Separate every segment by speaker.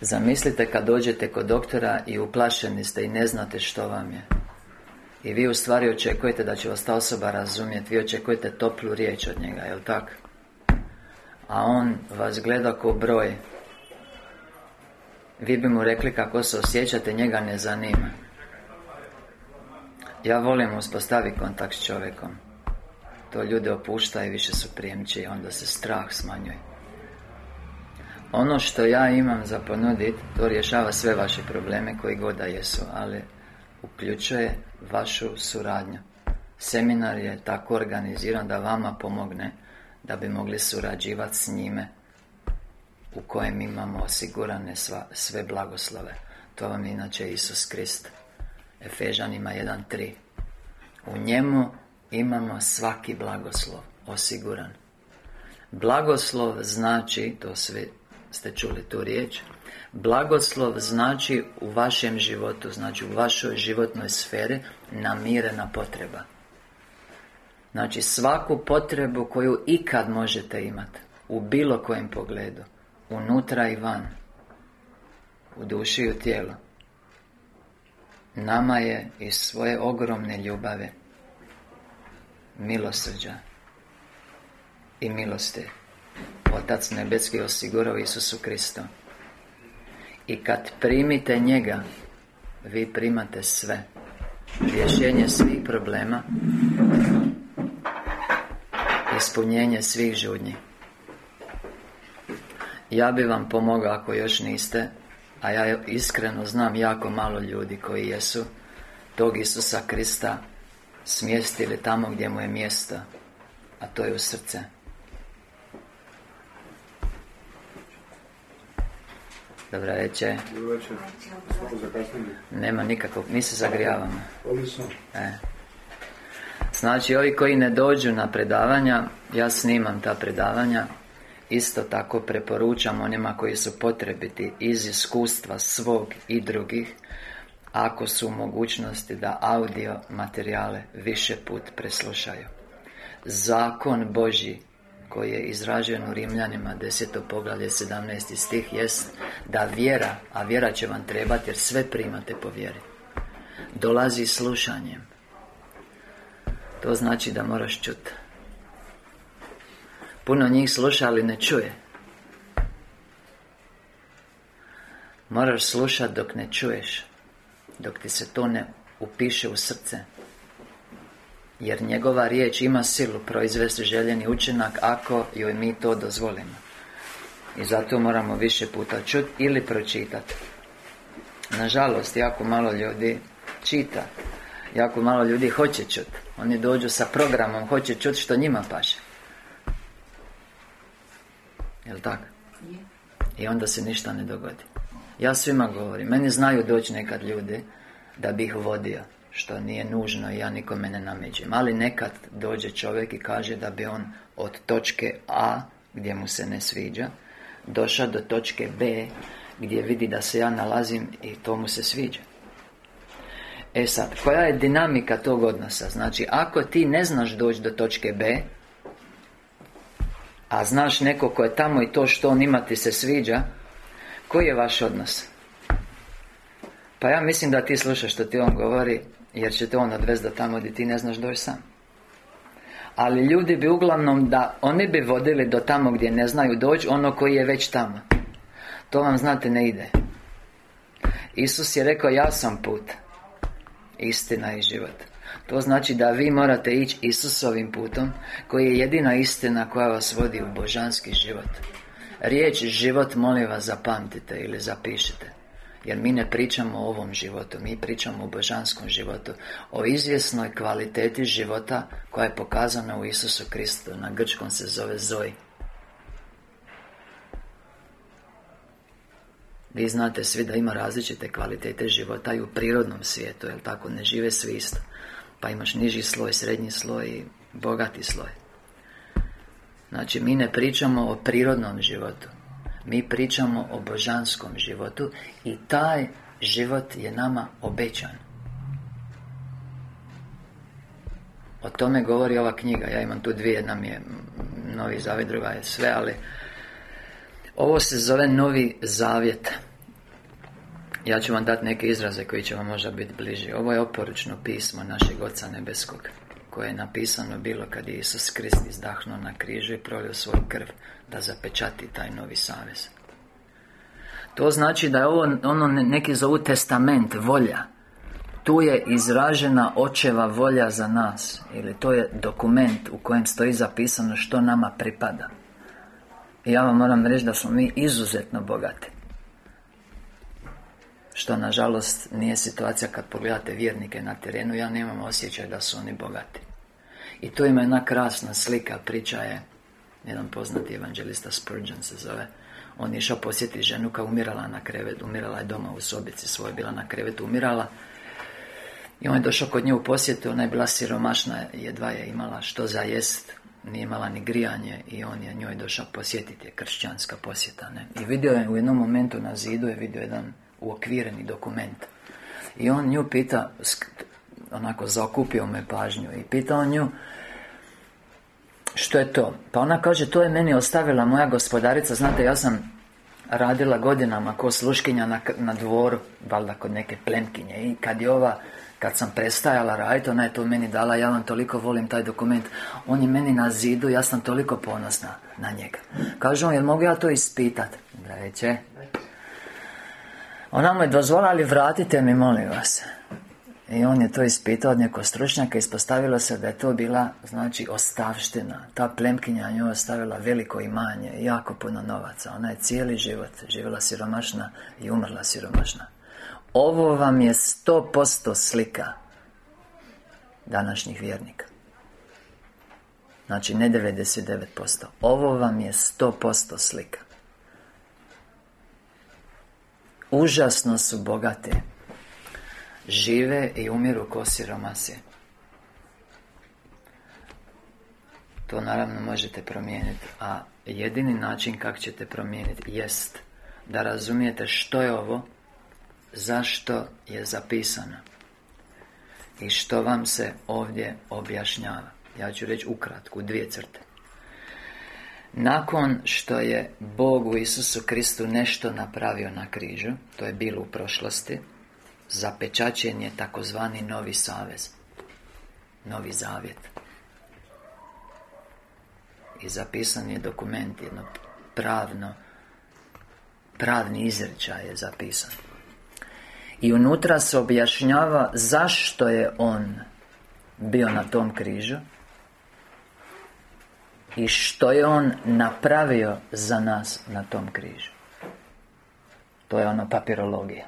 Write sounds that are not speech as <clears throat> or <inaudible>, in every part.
Speaker 1: Zamislite kad dođete kod doktora i uplašeni ste i ne znate što vam je. I vi u stvari očekujete da će vas ta osoba razumjeti Vi očekujete toplu riječ od njega, jel tako? A on vas gleda ko broj. Vi bi mu rekli kako se osjećate, njega ne zanima. Ja volim uspostaviti kontakt s čovjekom. To ljude opušta i više su prijemči Onda se strah smanjuje ono što ja imam za ponuditi, to rješava sve vaše probleme koji god da jesu, ali uključuje vašu suradnju. Seminar je tako organiziran da vama pomogne da bi mogli surađivati s njime u kojem imamo osigurane sva, sve blagoslove. To vam je inače Isus Krist. Efežanima 1.3 U njemu imamo svaki blagoslov osiguran. Blagoslov znači, to svi ste čuli tu riječ Blagoslov znači u vašem životu Znači u vašoj životnoj sferi Namirena potreba. Znači svaku potrebu koju ikad možete imati U bilo kojem pogledu Unutra i van U duši i u tijelu Nama je iz svoje ogromne ljubave Milosrđa I milosti Otac nebeski osigurao Isusu Kristu I kad primite njega Vi primate sve. Rješenje svih problema Ispunjenje svih žudnji. Ja bi vam pomogao ako još niste A ja iskreno znam jako malo ljudi koji jesu Tog Isusa Krista Smjestili tamo gdje mu je mjesto A to je u srce Dobra večer. Nema nikakvog, mi se zagrijavamo. E. Znači, ovi koji ne dođu na predavanja, ja snimam ta predavanja, isto tako preporučam onima koji su potrebiti iz iskustva svog i drugih, ako su u mogućnosti da audio materijale više put preslušaju. Zakon Božji koji je izražen u Rimljanima 10. poglavlje 17. stih jest da vjera, a vjera će vam trebati jer sve primate po vjeri dolazi slušanjem to znači da moraš čuti puno njih sluša ali ne čuje moraš slušati dok ne čuješ dok ti se to ne upiše u srce jer njegova riječ ima silu proizvesti željeni učinak ako joj mi to dozvolimo. I zato moramo više puta čuti ili pročitati Nažalost, jako malo ljudi čita. Jako malo ljudi hoće čuti Oni dođu sa programom, hoće čuti što njima paše. Jel' tako? I onda se ništa ne dogodi. Ja svima govorim Meni znaju doći nekad ljudi Da bi ih vodio što nije nužno ja nikome ne nameđem ali nekad dođe čovjek i kaže da bi on od točke A gdje mu se ne sviđa došao do točke B gdje vidi da se ja nalazim i to mu se sviđa E sad, koja je dinamika tog odnosa? Znači, ako ti ne znaš doći do točke B A znaš neko ko je tamo i to što on ima ti se sviđa Koji je vaš odnos? Pa ja mislim da ti slušaš što ti on govori jer će te on odvesti do tamo gdje ti ne znaš doći sam. Ali ljudi bi uglavnom da Oni bi vodili do tamo gdje ne znaju doći Ono koji je već tamo. To vam znate ne ide. Isus je rekao ja sam put Istina i život. To znači da vi morate ići Isusovim putom Koji je jedina istina koja vas vodi u božanski život. Riječ život molim vas zapamtite ili zapišite jer mi ne pričamo o ovom životu Mi pričamo o božanskom životu O izvjesnoj kvaliteti života Koja je pokazana u Isusu Kristu Na grčkom se zove Zoe Vi znate svi da ima različite kvalitete života i u prirodnom svijetu, jel tako? Ne žive svi isto. Pa imaš niži sloj, srednji sloj i bogati sloj. Znači, mi ne pričamo o prirodnom životu mi pričamo o božanskom životu I taj život je nama obećan. O tome govori ova knjiga. Ja imam tu dvije, jedna mi je Novi zavjet, druga je sve, ali Ovo se zove Novi zavjet. Ja ću vam dati neke izraze koji će vam možda biti bliži. Ovo je oporučno pismo našeg Oca Nebeskog Koje je napisano bilo kad je Isus Krist izdahnuo na križu i prolio svoj krv Da zapečati taj novi savez. To znači da je ovo ono neki zovu testament, volja. Tu je izražena očeva volja za nas Ili to je dokument u kojem stoji zapisano što nama pripada. I ja vam moram reći da smo mi izuzetno bogati Što nažalost nije situacija kad pogledate vjernike na terenu. Ja nemam osjećaj da su oni bogati. I tu ima jedna krasna slika, priča je Jedan poznati evanđelista Spurgeon se zove. On je išao posjetiti ženu koja umirala na krevetu Umirala je doma u sobici svojoj Bila na krevetu, umirala. I on je došao kod nje u posjetu, ona je bila siromašna, jedva je imala što za jest, nije imala ni grijanje i on je njoj došao posjetiti, je kršćanska posjeta, ne? I vidio je u jednom momentu na zidu je vidio jedan uokvireni dokument. I on nju pita, onako zaokupio me pažnju i pitao nju što je to? Pa ona kaže, to je meni ostavila moja gospodarica, znate, ja sam radila godinama ko sluškinja na, na dvoru, valjda kod neke plemkinje i kad je ova kad sam prestajala raditi, ona je to meni dala, ja vam toliko volim taj dokument On je meni na zidu, ja sam toliko ponosna na njega Kaže on, jel mogu ja to ispitat? Reće Ona mu je dozvolila, ali vratite mi, molim vas. I on je to ispitao od nekog stručnjaka Ispostavilo se da je to bila Znači ostavština. Ta plemkinja nju ostavila veliko imanje Jako puno novaca. Ona je cijeli život živjela siromašna I umrla siromašna. Ovo vam je sto posto slika Današnjih vjernika. Znači ne 99% Ovo vam je sto posto slika Užasno su bogate. Žive i umiru ko siromasi. To naravno možete promijeniti A jedini način kako ćete promijeniti Jest Da razumijete što je ovo zašto je zapisano i što vam se ovdje objašnjava. Ja ću reći ukratko, dvije crte nakon što je Bog u Isusu Kristu nešto napravio na križu To je bilo u prošlosti Zapečačen je takozvani novi savez Novi zavjet. I zapisan je dokument Jedno pravno Pravni izrečaj je zapisan. I unutra se objašnjava zašto je on bio na tom križu i što je on napravio za nas na tom križu. To je ono papirologija.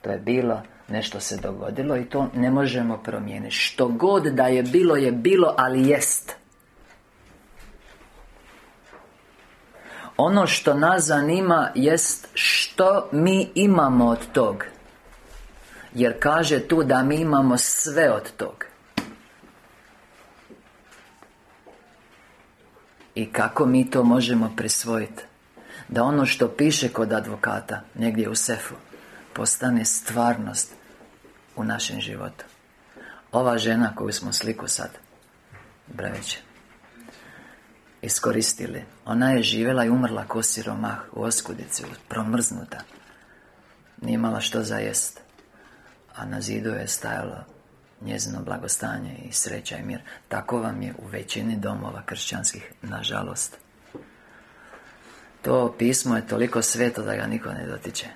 Speaker 1: To je bilo, nešto se dogodilo i to ne možemo promijeniti. Što god da je bilo, je bilo, ali jest. Ono što nas zanima jest što mi imamo od tog. Jer kaže tu da mi imamo sve od tog I kako mi to možemo prisvojiti Da ono što piše kod advokata Negdje u sefu Postane stvarnost U našem životu. Ova žena koju smo sliku sad Breveće Iskoristili. Ona je živjela i umrla ko siromah U oskudici Promrznuta. Nije imala što za jest a na zidu je stajalo njezino blagostanje i sreća i mir. Tako vam je u većini domova kršćanskih, nažalost. To pismo je toliko sveto da ga niko ne dotiče.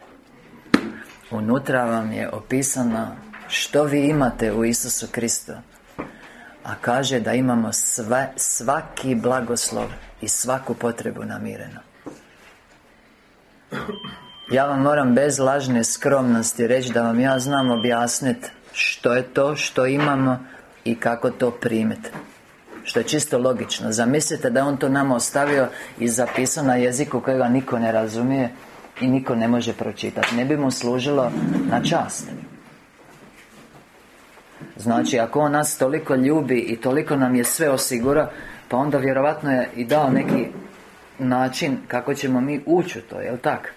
Speaker 1: Unutra vam je opisano što vi imate u Isusu Kristu. A kaže da imamo sve, svaki blagoslov i svaku potrebu namireno. Ja vam moram bez lažne skromnosti reći da vam ja znam objasniti što je to što imamo i kako to primiti što je čisto logično. Zamislite da on to nama ostavio i zapisao na jeziku kojega niko ne razumije I niko ne može pročitati Ne bi mu služilo na čast. Znači, ako on nas toliko ljubi i toliko nam je sve osigura Pa onda vjerovatno je i dao neki način kako ćemo mi ući u to, jel tak?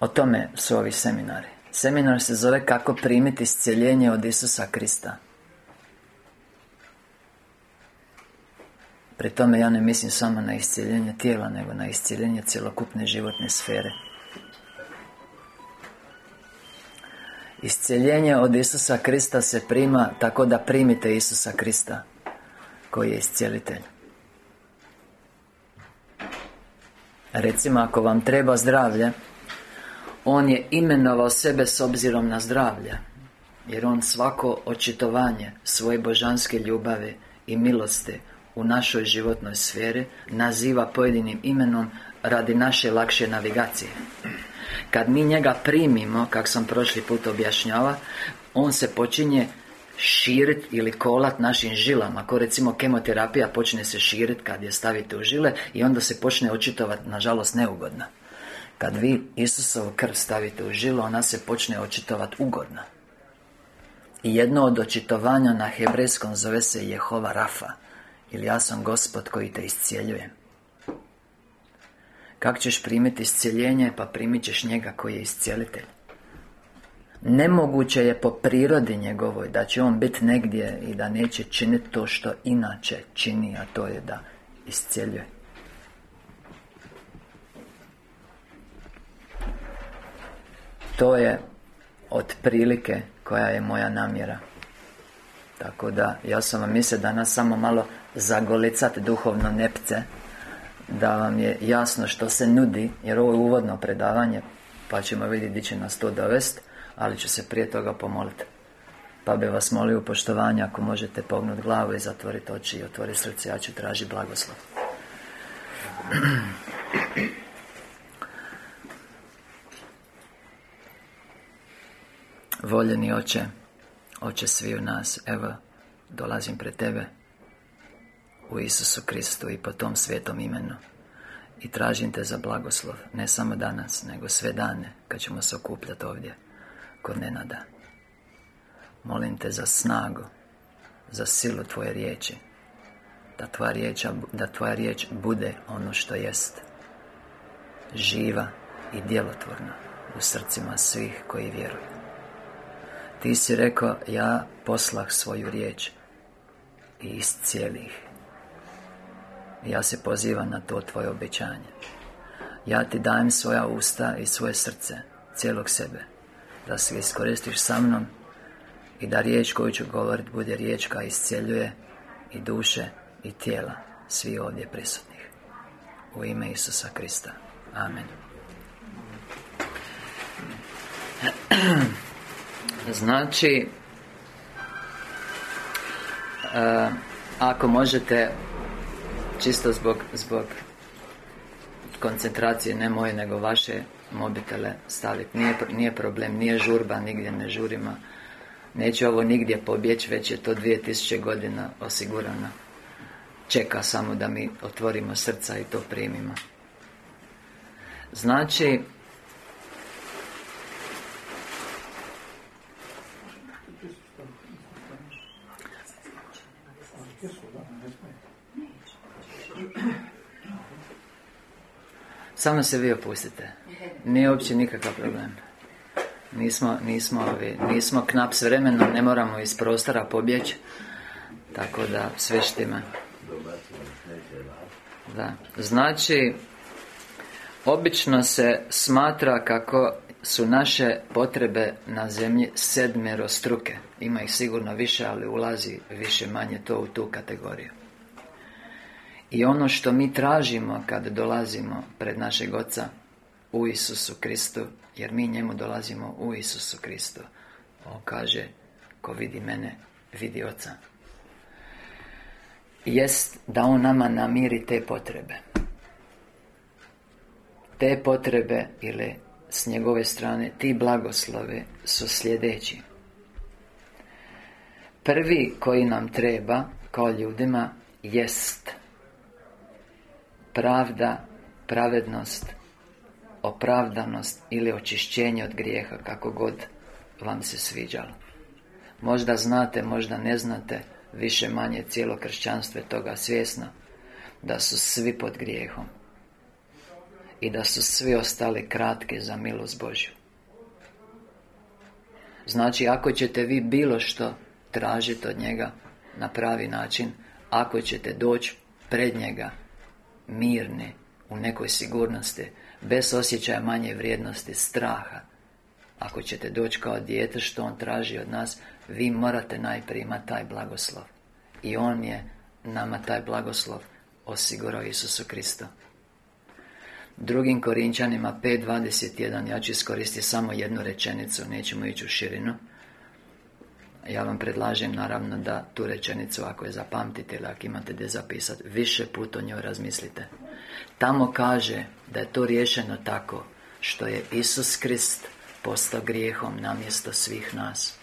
Speaker 1: O tome su ovi seminari Seminar se zove Kako primiti iscjeljenje od Isusa Krista. Pri tome ja ne mislim samo na iscjeljenje tijela Nego na iscjeljenje cjelokupne životne sfere. Iscijeljenje od Isusa Krista se prima tako da primite Isusa Krista Koji je iscijelitelj. Recimo, ako vam treba zdravlje On je imenovao sebe s obzirom na zdravlje Jer On svako očitovanje svoje božanske ljubavi i milosti u našoj životnoj sferi naziva pojedinim imenom radi naše lakše navigacije. Kad mi njega primimo, kak sam prošli put objašnjava On se počinje širit ili kolat našim žilama. Ako recimo kemoterapija počne se širit kad je stavite u žile I onda se počne očitovati, nažalost, neugodna Kad vi Isusovu krv stavite u žilu, ona se počne očitovati ugodna I jedno od očitovanja na hebrejskom zove se Jehova Rafa Ili ja sam gospod koji te iscijeljujem kako ćeš primiti iscijeljenje, pa primit ćeš njega koji je iscijelitelj. Nemoguće je po prirodi njegovoj da će on biti negdje i da neće činiti to što inače čini, a to je da iscijeljuje To je otprilike koja je moja namjera. Tako da, ja sam vam mislio danas samo malo zagolicati duhovno nepce da vam je jasno što se nudi jer ovo je uvodno predavanje pa ćemo vidjeti gdje će nas to dovesti ali ću se prije toga pomoliti pa bi vas molio u poštovanje ako možete pognuti glavu i zatvoriti oči i otvoriti srce ja ću tražiti blagoslov Voljeni oče Oče svi u nas Evo Dolazim pred Tebe u Isusu Kristu i po tom svetom imenu. I tražim te za blagoslov ne samo danas, nego sve dane kad ćemo se okupljati ovdje kod Nenada. Molim te za snagu za silu tvoje riječi da tvoja riječ, da tvoja riječ bude ono što jest živa i djelotvorna u srcima svih koji vjeruju ti si rekao ja poslah svoju riječ i iscijeli ih. Ja se pozivam na to tvoje obećanje. Ja ti dajem svoja usta i svoje srce Cijelog sebe Da se iskoristiš sa mnom I da riječ koju ću govoriti Bude riječ koja iscijeljuje I duše i tijela Svi ovdje prisutnih. U ime Isusa Krista. Amen <clears throat> Znači uh, Ako možete Čisto zbog, zbog koncentracije, ne moje, nego vaše mobitele staviti. Nije, nije problem, nije žurba, nigdje ne žurima. Neće ovo nigdje pobjeći, već je to 2000 godina osigurano. Čeka samo da mi otvorimo srca i to primimo. Znači, Samo se vi opustite. Nije uopće nikakav problem. Nismo, nismo, ovi, nismo knap s vremenom Ne moramo iz prostora pobjeći. Tako da sve štima. Da, znači Obično se smatra kako su naše potrebe na zemlji sedmero struke. Ima ih sigurno više, ali ulazi više manje to u tu kategoriju i ono što mi tražimo kad dolazimo pred našeg Oca u Isusu Kristu Jer mi njemu dolazimo u Isusu Kristu. On kaže Ko vidi mene, vidi Oca. Jest da On nama namiri te potrebe. Te potrebe ili s njegove strane Ti blagoslove su sljedeći. Prvi koji nam treba Kao ljudima Jest pravda, pravednost, opravdanost ili očišćenje od grijeha, kako god vam se sviđalo. Možda znate, možda ne znate, više manje cijelo kršćanstvo je toga svjesno, da su svi pod grijehom i da su svi ostali kratki za milost Božju. Znači, ako ćete vi bilo što tražiti od njega na pravi način, ako ćete doći pred njega mirne u nekoj sigurnosti bez osjećaja manje vrijednosti straha. Ako ćete doći kao dijete što On traži od nas Vi morate najprije imati taj blagoslov. I On je nama taj blagoslov osigurao Isusu Kristo Drugim Korinčanima 5.21 Ja ću iskoristiti samo jednu rečenicu Nećemo ići u širinu ja vam predlažem naravno da tu rečenicu ako je zapamtite ili ako imate gdje zapisati Više put o njoj razmislite. Tamo kaže da je to riješeno tako Što je Isus Krist postao grijehom namjesto svih nas.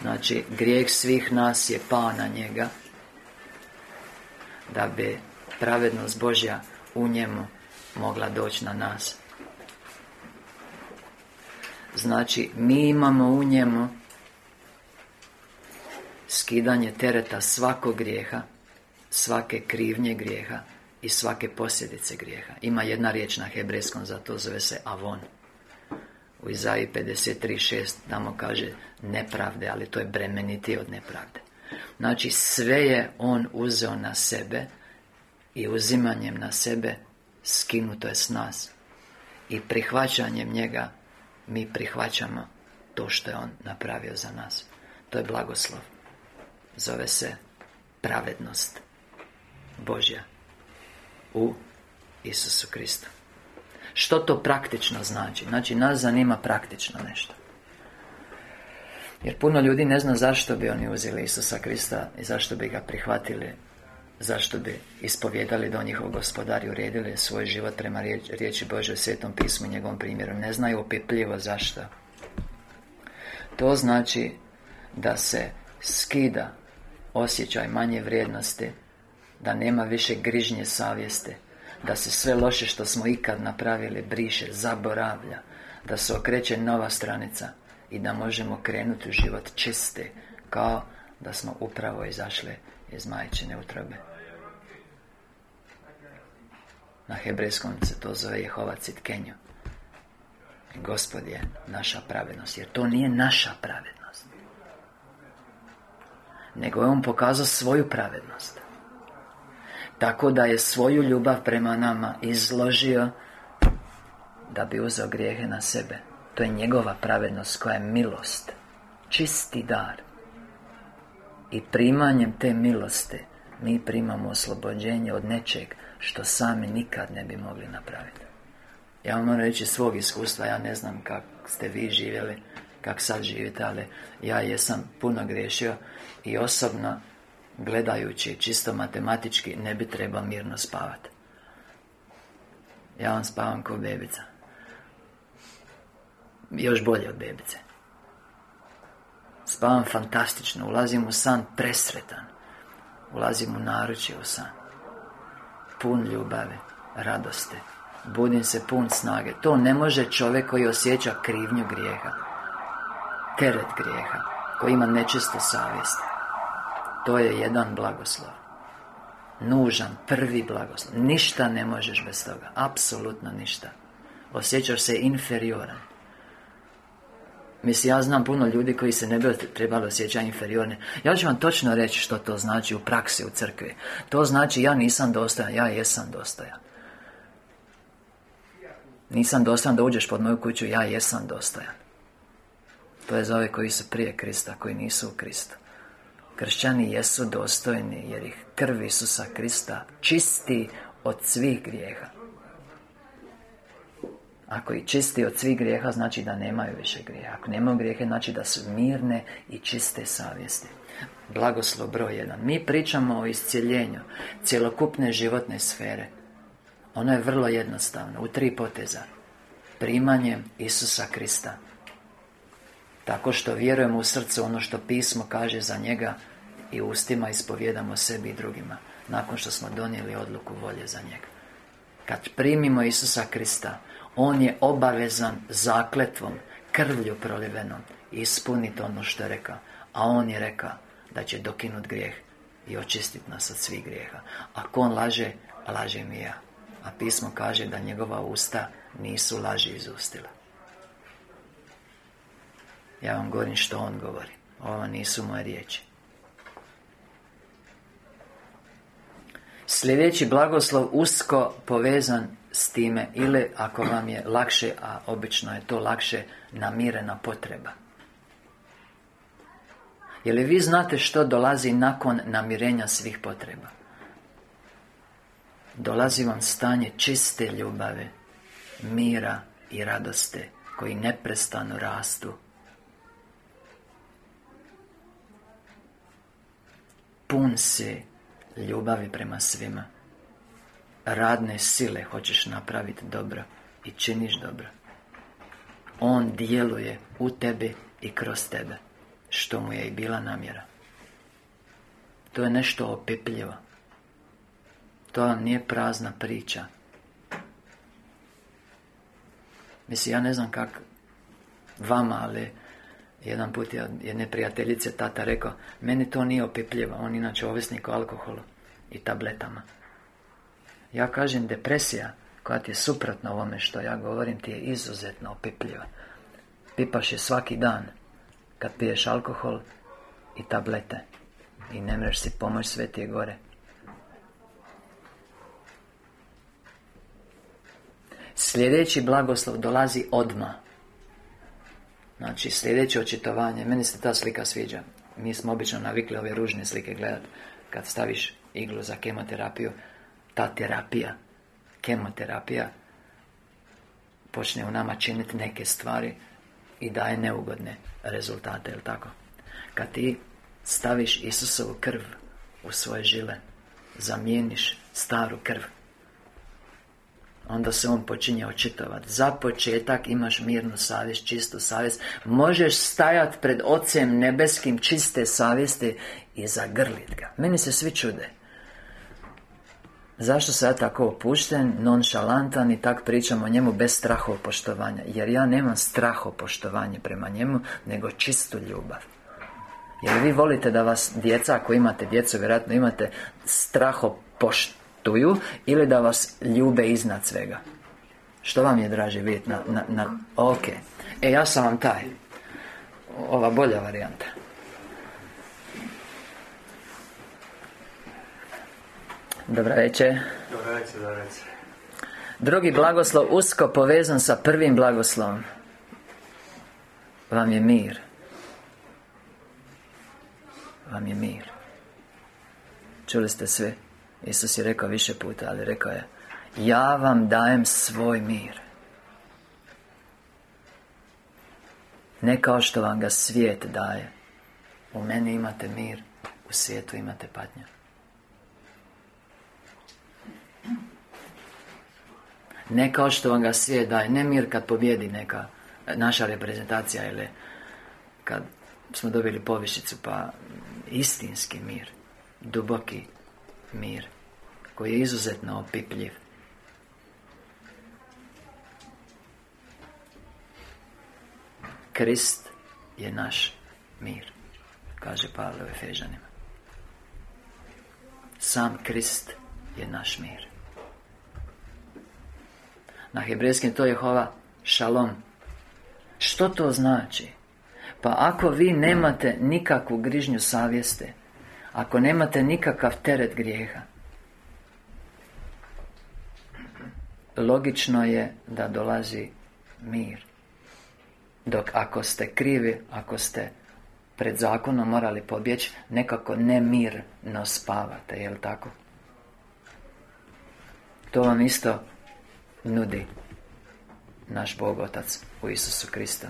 Speaker 1: Znači, grijeh svih nas je pao na njega Da bi pravednost Božja u njemu mogla doći na nas Znači, mi imamo u njemu skidanje tereta svakog grijeha, svake krivnje grijeha i svake posljedice grijeha. Ima jedna riječ na hebrejskom, za to zove se avon. U Izaji 53.6 tamo kaže nepravde, ali to je bremeniti od nepravde. Znači, sve je on uzeo na sebe i uzimanjem na sebe skinuto je s nas. I prihvaćanjem njega mi prihvaćamo to što je On napravio za nas. To je blagoslov. Zove se pravednost Božja U Isusu Kristu. Što to praktično znači? Znači, nas zanima praktično nešto. Jer puno ljudi ne zna zašto bi oni uzeli Isusa Krista I zašto bi ga prihvatili Zašto bi ispovjedali da njihov gospodar i uredili svoj život prema riječi, u Svetom pismu i njegovom primjeru? Ne znaju opipljivo zašto. To znači da se skida osjećaj manje vrijednosti Da nema više grižnje savjeste Da se sve loše što smo ikad napravili briše, zaboravlja Da se okreće nova stranica I da možemo krenuti u život čiste Kao da smo upravo izašli iz majčine utrobe Na hebrejskom se to zove Jehova Citkenju Gospod je naša pravednost Jer to nije naša pravednost. Nego je On pokazao svoju pravednost. Tako da je svoju ljubav prema nama izložio Da bi uzeo grijehe na sebe. To je njegova pravednost koja je milost Čisti dar. I primanjem te milosti Mi primamo oslobođenje od nečeg Što sami nikad ne bi mogli napraviti. Ja vam moram reći svog iskustva Ja ne znam kako ste vi živjeli Kako sad živite Ali ja jesam puno griješio I osobno Gledajući čisto matematički Ne bi trebao mirno spavati Ja vam spavam kao bebica. Još bolje od bebice. Spavam fantastično, ulazim u san presretan. Ulazim u naručje u san Pun ljubavi, radosti. Budim se pun snage. To ne može čovjek koji osjeća krivnju grijeha. Teret grijeha Koji ima nečistu savjest. To je jedan blagoslov. Nužan, prvi blagoslov. Ništa ne možeš bez toga. Apsolutno ništa. Osjećaš se inferioran Mislim, ja znam puno ljudi koji se ne bi trebali osjećati inferiorne Ja ću vam točno reći što to znači u praksi u crkvi. To znači ja nisam dostojan, ja jesam dostojan. Nisam dostojan da uđeš pod moju kuću, ja jesam dostojan. To je za ove koji su prije Krista, koji nisu u Kristu. Kršćani jesu dostojni jer ih krv Isusa Krista čisti od svih grijeha ako i čisti od svih grijeha, znači da nemaju više grijeha. Ako nemaju grijehe, znači da su mirne i čiste savjesti. Blagoslov broj jedan. Mi pričamo o iscijeljenju Cjelokupne životne sfere. Ono je vrlo jednostavno U tri poteza. Primanjem Isusa Krista. Tako što vjerujemo u srcu ono što pismo kaže za njega I ustima ispovjedamo sebi i drugima Nakon što smo donijeli odluku volje za njega. Kad primimo Isusa Krista on je obavezan zakletvom, krvlju prolivenom Ispuniti ono što je rekao. A On je rekao da će dokinut grijeh I očistiti nas od svih grijeha. Ako On laže, laže mi ja. A pismo kaže da njegova usta nisu laži izustila Ja vam govorim što On govori. Ovo nisu moje riječi. Sljedeći blagoslov usko povezan s time Ili ako vam je lakše, a obično je to lakše Namirena potreba. Je li vi znate što dolazi nakon namirenja svih potreba? Dolazi vam stanje čiste ljubave Mira i radoste Koji neprestano rastu. Pun si ljubavi prema svima radne sile hoćeš napraviti dobro i činiš dobro. On djeluje u tebi i kroz tebe Što mu je i bila namjera. To je nešto opipljivo. To nije prazna priča. Mislim, ja ne znam kak Vama, ali Jedan put je jedne prijateljice tata rekao Meni to nije opipljivo On inače ovisnik o alkoholu I tabletama ja kažem depresija koja ti je suprotna ovome što ja govorim ti je izuzetno opipljiva. Pipaš je svaki dan Kad piješ alkohol i tablete I ne mreš si pomoć sve ti je gore. Sljedeći blagoslov dolazi odma. Znači sljedeće očitovanje. Meni se ta slika sviđa. Mi smo obično navikli ove ružne slike gledati Kad staviš iglu za kemoterapiju ta terapija kemoterapija počne u nama činiti neke stvari i daje neugodne rezultate, jel tako? Kad ti staviš Isusovu krv u svoje žile zamijeniš staru krv onda se on počinje očitovati za početak imaš mirnu savjest, čistu savjest. Možeš stajati pred Ocem nebeskim čiste savjesti i zagrlit ga. Meni se svi čude Zašto sam ja tako opušten, nonšalantan i tak pričam o njemu bez poštovanja Jer ja nemam poštovanje prema njemu, nego čistu ljubav. Jer vi volite da vas djeca, ako imate djecu, vjerojatno imate poštuju Ili da vas ljube iznad svega? Što vam je draže vidjeti na, na, na... Ok. E, ja sam vam taj. Ova bolja varijanta Dobro večer.
Speaker 2: Dobro večer, dobro večer.
Speaker 1: Drugi blagoslov usko povezan sa prvim blagoslovom. Vam je mir. Vam je mir. Čuli ste sve. Isus je rekao više puta, ali rekao je Ja vam dajem svoj mir. Ne kao što vam ga svijet daje. U meni imate mir U svijetu imate patnju Ne kao što vam ga svijet daje. Ne mir kad pobjedi neka Naša reprezentacija ili Kad smo dobili povišicu Pa istinski mir Duboki mir Koji je izuzetno opipljiv. Krist je naš mir Kaže Pavle u Efežanima Sam Krist je naš mir na hebrejskim to je Jehova šalom Što to znači? Pa ako vi nemate nikakvu grižnju savjeste Ako nemate nikakav teret grijeha Logično je da dolazi mir Dok ako ste krivi, ako ste pred zakonom morali pobjeći Nekako nemirno spavate, jel tako? To vam isto nudi naš Bog Otac u Isusu Krista.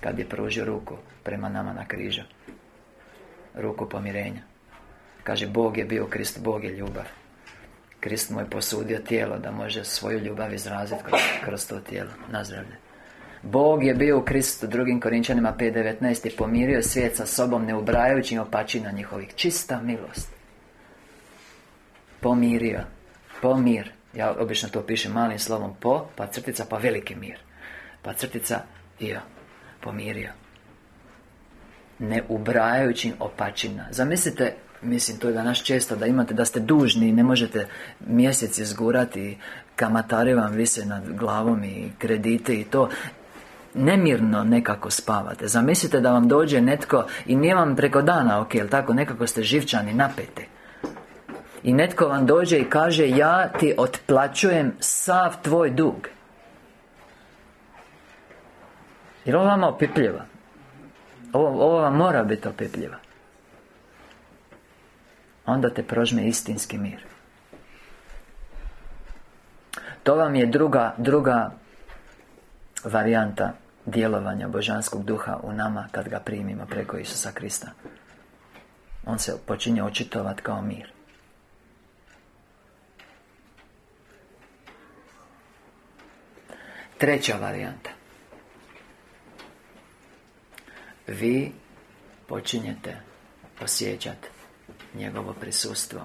Speaker 1: Kad je pružio ruku prema nama na križu ruku pomirenja kaže Bog je bio Krist, Bog je ljubav. Krist mu je posudio tijelo da može svoju ljubav izraziti kroz, kroz to tijelo nazdravlje Bog je bio u Kristu drugim Korinčanima 5.19 i pomirio svijet sa sobom ne ubrajajući opačina njihovih. Čista milost. Pomirio. Pomir ja obično to pišem malim slovom po, pa crtica, pa veliki mir. Pa crtica, ja, pomirio. Ne ubrajajući opačina. Zamislite, mislim, to je danas često da imate, da ste dužni i ne možete mjesec izgurati Kamatari vam vise nad glavom i kredite i to. Nemirno nekako spavate. Zamislite da vam dođe netko i nije vam preko dana, ok, tako, nekako ste živčani, napeti I netko vam dođe i kaže Ja ti otplaćujem sav tvoj dug. Jer ovo vama opipljiva ovo, ovo vam mora biti opipljiva Onda te prožme istinski mir. To vam je druga, druga varijanta djelovanja božanskog duha u nama kad ga primimo preko Isusa Krista. On se počinje očitovati kao mir Treća varijanta. Vi počinjete osjećati njegovo prisustvo.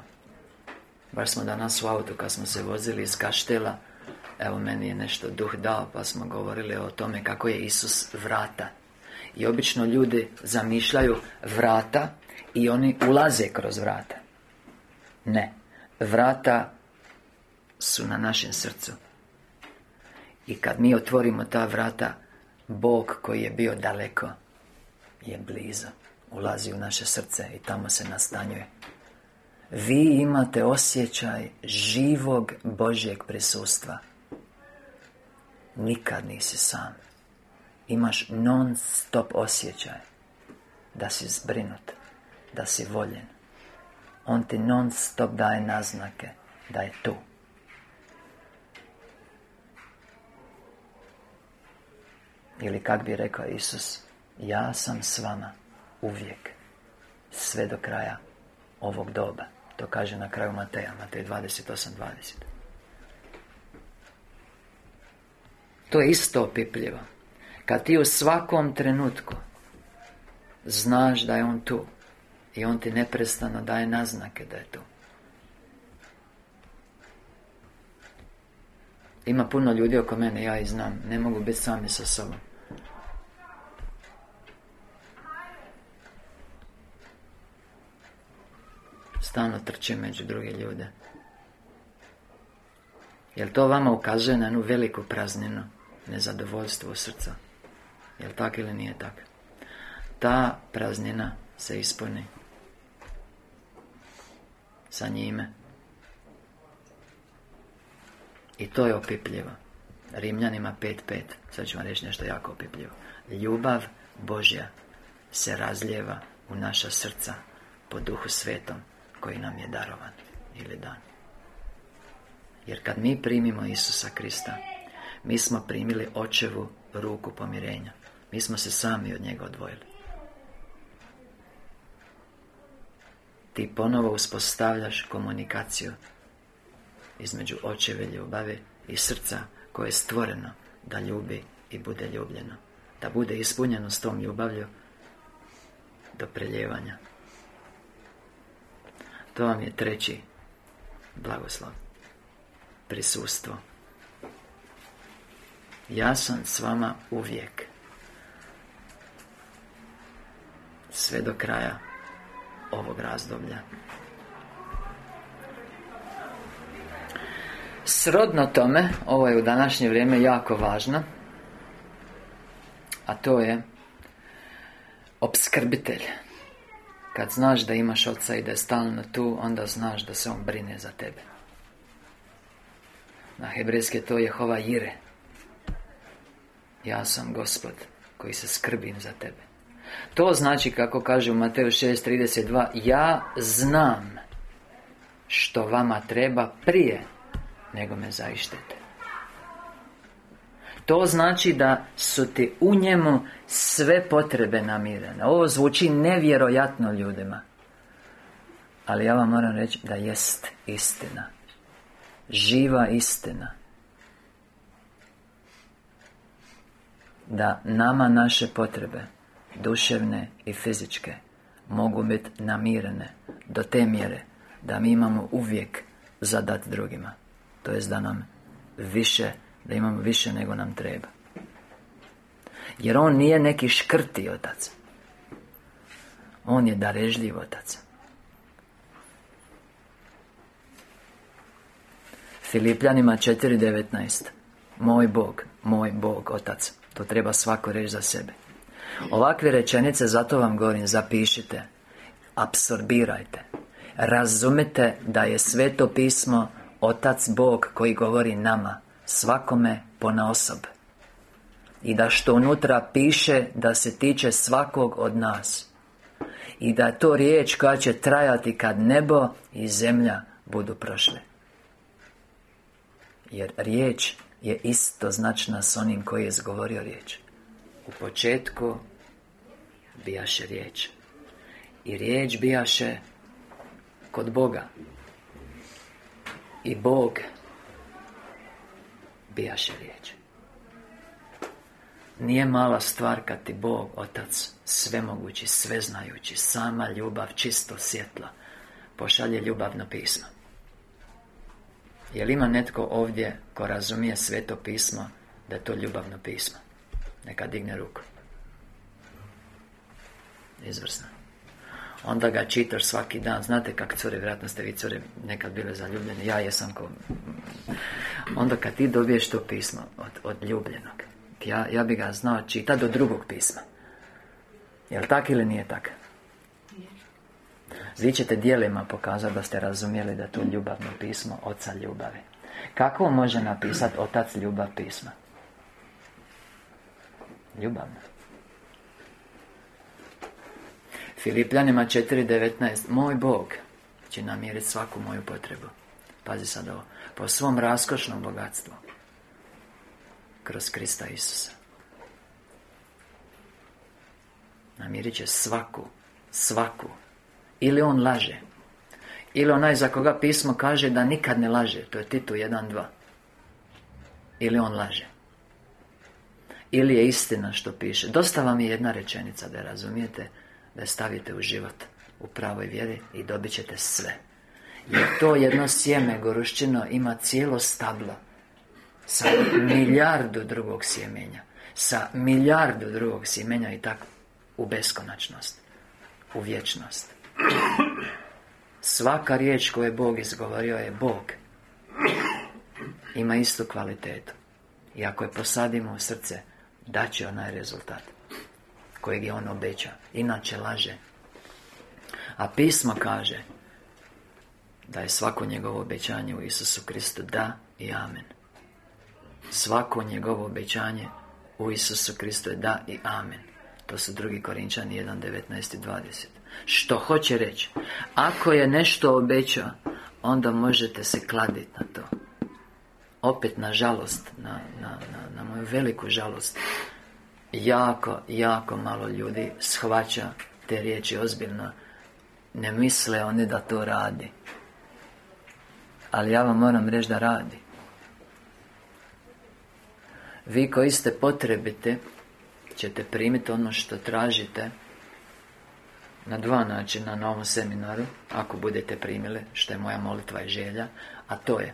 Speaker 1: Baš smo danas u autu kad smo se vozili iz Kaštela. Evo meni je nešto duh dao pa smo govorili o tome kako je Isus vrata. I obično ljudi zamišljaju vrata i oni ulaze kroz vrata. Ne Vrata su na našem srcu I kad mi otvorimo ta vrata Bog koji je bio daleko Je blizu Ulazi u naše srce i tamo se nastanjuje. Vi imate osjećaj živog Božjeg prisustva. Nikad nisi sam. Imaš non stop osjećaj Da si zbrinut Da si voljen. On ti non stop daje naznake Da je tu Ili kak bi rekao Isus Ja sam s vama Uvijek Sve do kraja ovog doba. To kaže na kraju Mateja Matej 28.20 To je isto opipljivo. Kad ti u svakom trenutku Znaš da je On tu I On ti neprestano daje naznake da je tu. Ima puno ljudi oko mene, ja i znam Ne mogu biti sami sa sobom Stalno trčim među druge ljude. Jel to vama ukazuje na jednu veliku prazninu Nezadovoljstvo srca? Jel tak ili nije tak? Ta praznina se ispuni Sa njime. I to je opipljivo. Rimljanima 5.5 Sad ću vam reći nešto jako opipljivo. Ljubav Božja se razljeva u naša srca Po duhu svetom Koji nam je darovan Ili dan. Jer kad mi primimo Isusa Krista Mi smo primili očevu ruku pomirenja. Mi smo se sami od njega odvojili. Ti ponovo uspostavljaš komunikaciju Između očeve ljubavi i srca koje je stvoreno da ljubi i bude ljubljeno. Da bude ispunjeno s tom ljubavlju Do preljevanja To vam je treći blagoslov. Prisustvo. Ja sam s vama uvijek. Sve do kraja ovog razdoblja. Srodno tome, ovo je u današnje vrijeme jako važno A to je Opskrbitelj Kad znaš da imaš oca i da je stalno tu Onda znaš da se on brine za tebe. Na hebrejske to je Jehova Jire. Ja sam gospod Koji se skrbim za tebe. To znači, kako kaže u Mateju 6.32 Ja znam Što vama treba prije Nego me zaištete To znači da su ti u njemu Sve potrebe namirene. Ovo zvuči nevjerojatno ljudima. Ali ja vam moram reći da jest istina. Živa istina. Da nama naše potrebe Duševne i fizičke Mogu biti namirene Do te mjere Da mi imamo uvijek Zadat drugima. To jest da nam više Da imamo više nego nam treba. Jer On nije neki škrti otac. On je darežljiv otac. Filipljanima 4.19 Moj Bog, moj Bog, Otac. To treba svako reći za sebe. Ovakve rečenice, zato vam govorim, zapišite Apsorbirajte. Razumite da je sveto pismo Otac Bog koji govori nama Svakome pona osob I da što unutra piše da se tiče svakog od nas. I da to riječ koja će trajati kad nebo i zemlja budu prošle. Jer riječ je isto značna s onim koji je izgovorio riječ. U početku bijaše riječ. I riječ bijaše kod Boga. I Bog bijaše riječ. Nije mala stvar kad ti Bog, Otac, svemogući, sveznajući, sama ljubav, čisto svjetla Pošalje ljubavno pismo. Jel ima netko ovdje ko razumije sveto pismo Da je to ljubavno pismo? Neka digne ruku. Izvrsno Onda ga čitaš svaki dan. Znate kak cure, vjerojatno ste vi cure nekad bile zaljubljene Ja jesam ko... Onda kad ti dobiješ to pismo od, od ljubljenog ja, ja bi ga znao čitati do drugog pisma. Jel tak ili nije tak? Vi ćete dijelima pokazati da ste razumjeli da je to ljubavno pismo Oca ljubavi. Kako može napisati Otac ljubav pisma? Ljubavno Filipljanima 4.19 Moj Bog će namiriti svaku moju potrebu. Pazi sad ovo. Po svom raskošnom bogatstvu. Kroz Krista Isusa. Namirit će svaku Svaku. Ili on laže. Ili onaj za koga pismo kaže da nikad ne laže. To je Titu 1.2 Ili on laže. Ili je istina što piše. Dosta vam je jedna rečenica da je razumijete Da stavite u život U pravoj vjeri I dobit ćete sve. Jer to jedno sjeme gorušćino Ima cijelo stablo Sa milijardu drugog sjemenja Sa milijardu drugog sjemenja I tako u beskonačnost U vječnost. Svaka riječ koju je Bog izgovorio je Bog. Ima istu kvalitetu. I ako je posadimo u srce Daće onaj rezultat Kojeg je on obeća Inače laže. A pismo kaže Da je svako njegovo obećanje u Isusu Kristu Da i Amen. Svako njegovo obećanje u Isusu Kristu je da i amen. To su drugi Korinčani 1, 19 i 20 Što hoće reći Ako je nešto obećao Onda možete se kladiti na to. Opet na žalost na, na, na, na moju veliku žalost Jako, jako malo ljudi shvaća te riječi ozbiljno. Ne misle oni da to radi. Ali ja vam moram reći da radi. Vi koji ste potrebite ćete primiti ono što tražite na dva načina na ovom seminaru ako budete primili što je moja molitva i želja a to je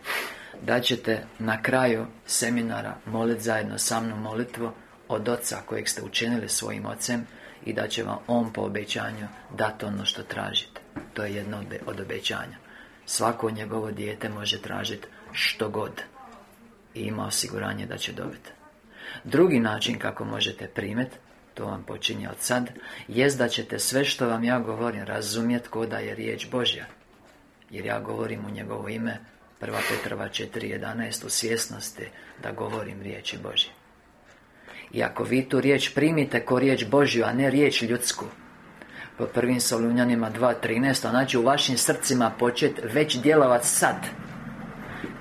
Speaker 1: da ćete na kraju seminara moliti zajedno sa mnom molitvu od oca kojeg ste učinili svojim ocem i da će vam on po obećanju dati ono što tražite. To je jedno od obećanja. Svako njegovo dijete može tražiti što god i ima osiguranje da će dobiti. Drugi način kako možete primiti to vam počinje od sad Jest da ćete sve što vam ja govorim razumjeti ko da je riječ Božja. Jer ja govorim u njegovo ime 1. Petrova 4.11 u svjesnosti da govorim riječi Božje I ako vi tu riječ primite ko riječ Božju, a ne riječ ljudsku. Po prvim Solunjanima 2.13 Znači u vašim srcima počet već djelovat sad.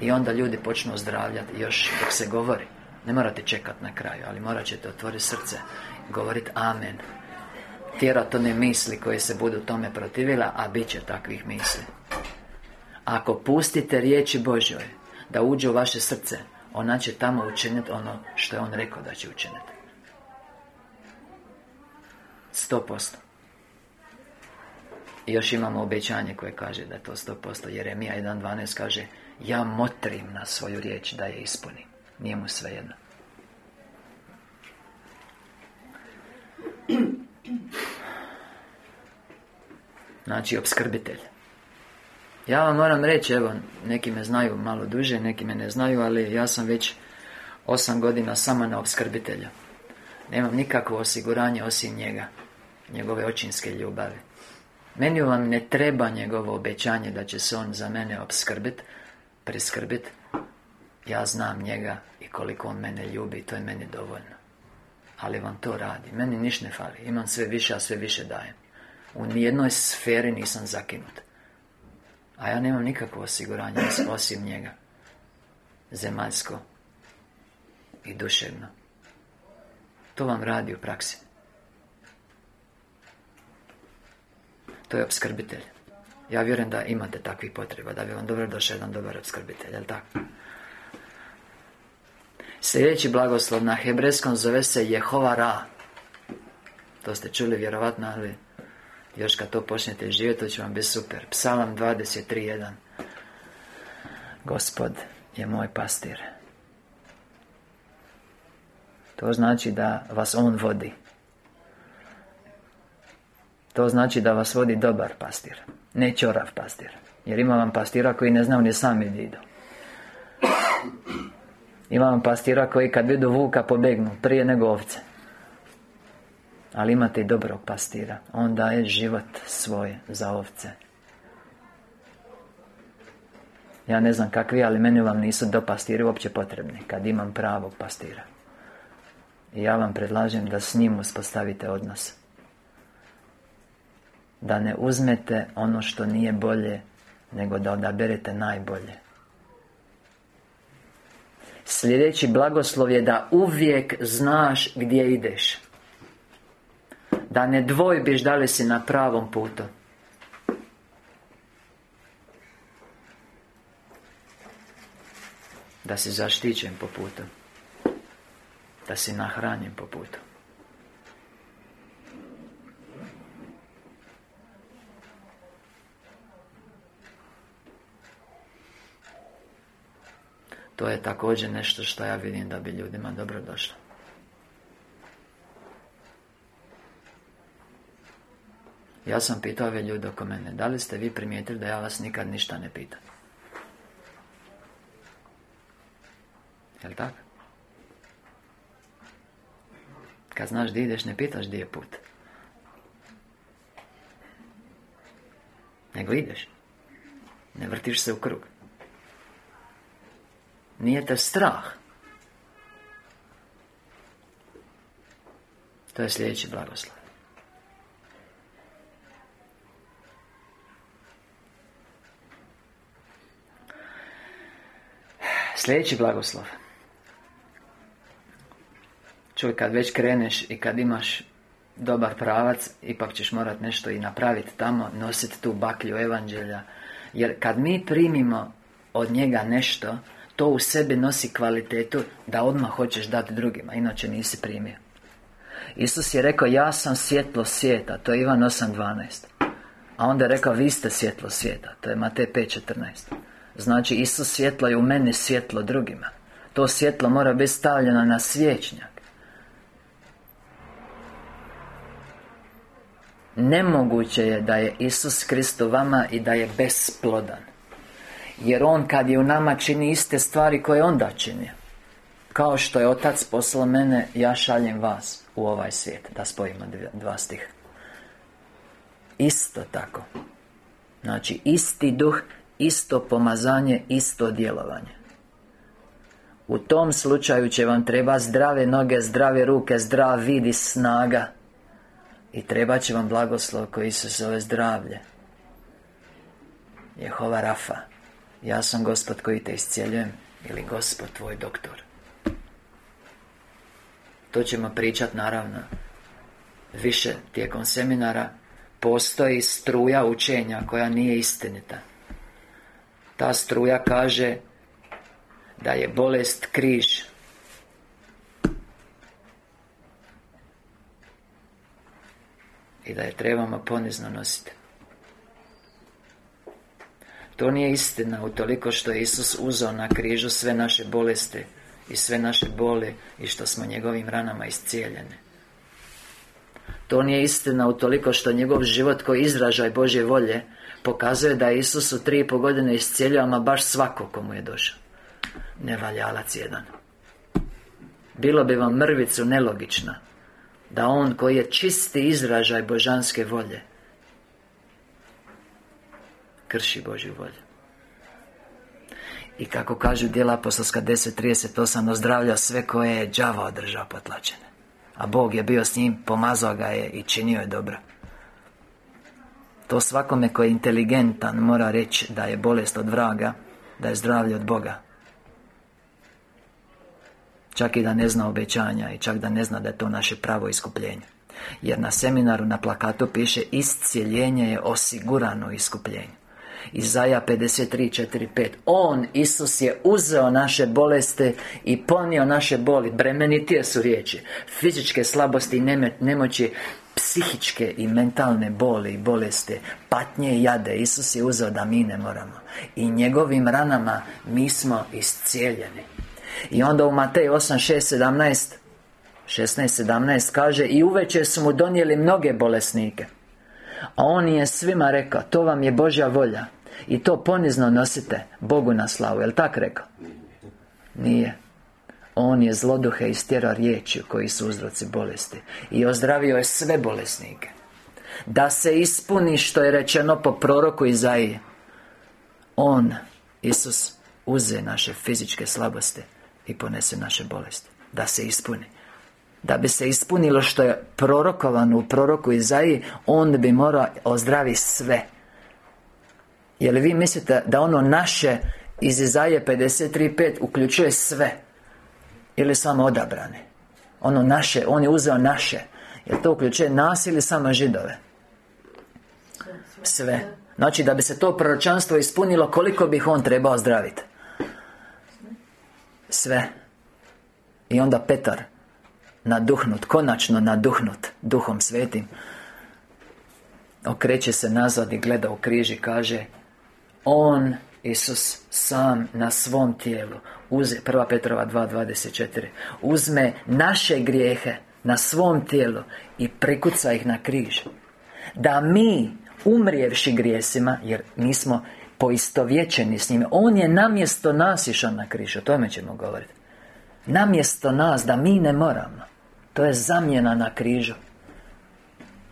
Speaker 1: I onda ljudi počnu zdravljati još dok se govori. Ne morate čekati na kraju, ali morat ćete otvoriti srce Govoriti Amen. Tjerat one misli koje se budu tome protivila A bit će takvih misli. Ako pustite riječi Božjoj Da uđe u vaše srce Ona će tamo učiniti ono što je On rekao da će učiniti Sto posto. Još imamo obećanje koje kaže da je to sto posto. Jeremija 1.12 kaže Ja motrim na svoju riječ da je ispunim nije mu svejedno. Znači, obskrbitelj Ja vam moram reći, evo, neki me znaju malo duže, neki me ne znaju, ali ja sam već osam godina samo na obskrbitelja Nemam nikakvo osiguranje osim njega Njegove očinske ljubavi. Meni vam ne treba njegovo obećanje da će se on za mene obskrbit Priskrbit Ja znam njega i koliko on mene ljubi To je meni dovoljno. Ali vam to radi. Meni niš ne fali. Imam sve više, a sve više dajem. U nijednoj sferi nisam zakinut A ja nemam nikakvo osiguranje Osim njega. Zemaljsko. I duševno. To vam radi u praksi. To je obskrbitelj Ja vjerujem da imate takvih potreba Da bi vam dobro došao jedan dobar obskrbitelj, jel tako? Sljedeći blagoslov na hebrejskom zove se Jehova Ra. To ste čuli vjerovatno, ali Još kad to počnete živjeti, to će vam biti super. Psalam 23.1 Gospod je moj pastir. To znači da vas On vodi. To znači da vas vodi dobar pastir Ne čorav pastir. Jer ima vam pastira koji ne znaju ni sami gdje idu Ima vam pastira koji kad vidu vuka pobegnu Prije nego ovce Ali imate i dobrog pastira. On daje život svoj za ovce. Ja ne znam kakvi, ali meni vam nisu do pastiri uopće potrebni Kad imam pravog pastira. I ja vam predlažem da s njim uspostavite odnos. Da ne uzmete ono što nije bolje Nego da odaberete najbolje. Sljedeći blagoslov je da uvijek znaš gdje ideš Da ne dvojbiš da li si na pravom putu. Da si zaštićen po putu. Da si nahranjen po putu. To je također nešto što ja vidim da bi ljudima dobro došlo Ja sam pitao ove ljude oko mene Da li ste vi primijetili da ja vas nikad ništa ne pitam? Jel' tako? Kad znaš gdje ideš, ne pitaš gdje je put. Nego ideš. Ne vrtiš se u krug. Nije te strah. To je sljedeći blagoslov Sljedeći blagoslov Čuj, kad već kreneš i kad imaš dobar pravac Ipak ćeš morat nešto i napraviti tamo Nositi tu baklju evanđelja Jer kad mi primimo od njega nešto to u sebi nosi kvalitetu da odmah hoćeš dati drugima, inače nisi primio. Isus je rekao, ja sam svjetlo svijeta, to je Ivan 8.12. A onda je rekao, vi ste svjetlo svijeta, to je Matej 5.14. Znači, Isus svjetlo je u meni svjetlo drugima. To svjetlo mora biti stavljeno na svječnjak. Nemoguće je da je Isus Kristo vama i da je besplodan jer On kad je u nama čini iste stvari koje onda čini Kao što je Otac poslao mene Ja šaljem vas u ovaj svijet Da spojimo dva stiha Isto tako Znači isti duh Isto pomazanje Isto djelovanje. U tom slučaju će vam treba zdrave noge Zdrave ruke Zdrav vid i snaga. I treba će vam blagoslov koji se zove zdravlje. Jehova Rafa ja sam gospod koji te iscijeljujem Ili gospod tvoj doktor. To ćemo pričati naravno Više tijekom seminara. Postoji struja učenja koja nije istinita Ta struja kaže Da je bolest križ I da je trebamo ponizno nositi to nije istina utoliko što je Isus uzeo na križu sve naše bolesti i sve naše boli i što smo njegovim ranama iscijeljene. To nije istina utoliko što njegov život koji izražaj Božje volje pokazuje da je Isus u tri i po godine iscijelio ama baš svako komu je došao. Nevaljalac jedan. Bilo bi vam mrvicu nelogično da on koji je čisti izražaj božanske volje krši Božju volju i kako kažu dijela apostolska 10.38 Ozdravlja sve koje je đava održao potlačene A Bog je bio s njim, pomazao ga je i činio je dobro. To svakome koji je inteligentan mora reći da je bolest od vraga Da je zdravlje od Boga. Čak i da ne zna obećanja I čak da ne zna da je to naše pravo iskupljenje. Jer na seminaru na plakatu piše Iscijeljenje je osigurano iskupljenje Izaja 53.4.5 On, Isus je uzeo naše bolesti I ponio naše boli. Bremenitije su riječi. Fizičke slabosti i nemoći Psihičke i mentalne boli i bolesti. Patnje i jade. Isus je uzeo da mi ne moramo. I njegovim ranama mi smo iscijeljeni. I onda u Matej 8.6.17 16.17 kaže I uveče su mu donijeli mnoge bolesnike a on je svima rekao To vam je Božja volja I to ponizno nosite Bogu na slavu, jel tak rekao? Nije. On je zloduhe istjerao riječi Koji su uzroci bolesti I ozdravio je sve bolesnike. Da se ispuni što je rečeno po proroku Izaije On, Isus, uze naše fizičke slabosti I ponese naše bolesti. Da se ispuni da bi se ispunilo što je prorokovano u proroku Izaiji On bi morao ozdraviti sve. Je li vi mislite da ono naše iz Izaije 53.5 uključuje sve? Ili samo odabrane Ono naše, on je uzeo naše. Jer to uključuje nas ili samo židove? Sve. Znači da bi se to proročanstvo ispunilo Koliko bih on trebao zdraviti Sve. I onda Petar Naduhnut, konačno naduhnut Duhom Svetim. Okreće se nazad i gleda u križ i kaže On, Isus, sam na svom tijelu. Uze, 1 Petrova 2.24 Uzme naše grijehe na svom tijelu I prikuca ih na križ Da mi, umrijevši grijesima Jer nismo poistovjećeni s njime On je namjesto nas išao na križ. O tome ćemo govoriti. Namjesto nas, da mi ne moramo To je zamjena na križu.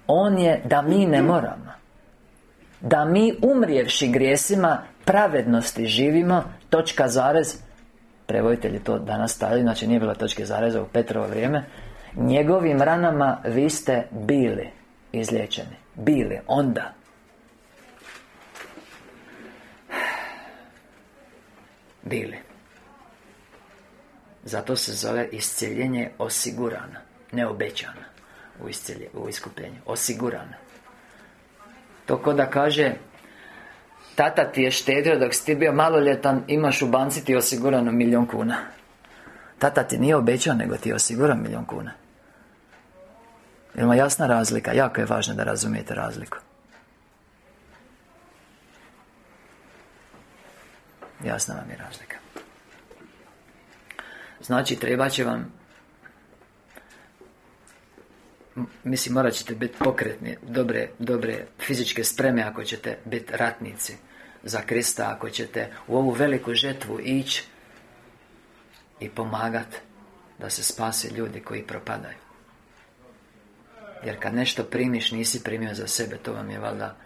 Speaker 1: On je da mi ne moramo. Da mi umrijevši grijesima Pravednosti živimo Točka zarez Prevoditelji to danas stavili Znači nije bilo točke zareza u Petrovo vrijeme Njegovim ranama vi ste bili Izliječeni. Bili, onda. Bili. Zato se zove iscjeljenje osigurana Ne obećana U, u iskupljenju Osigurana To ko da kaže Tata ti je štedio dok si ti bio maloljetan Imaš u banci ti osigurano milijun kuna. Tata ti nije obećao nego ti je osiguran milijun kuna. Ima jasna razlika? Jako je važno da razumijete razliku. Jasna vam je razlika. Znači, treba će vam Mislim, morat ćete biti pokretni Dobre, dobre fizičke spreme Ako ćete biti ratnici Za Krista Ako ćete u ovu veliku žetvu ići I pomagat Da se spase ljudi koji propadaju. Jer kad nešto primiš Nisi primio za sebe To vam je valjda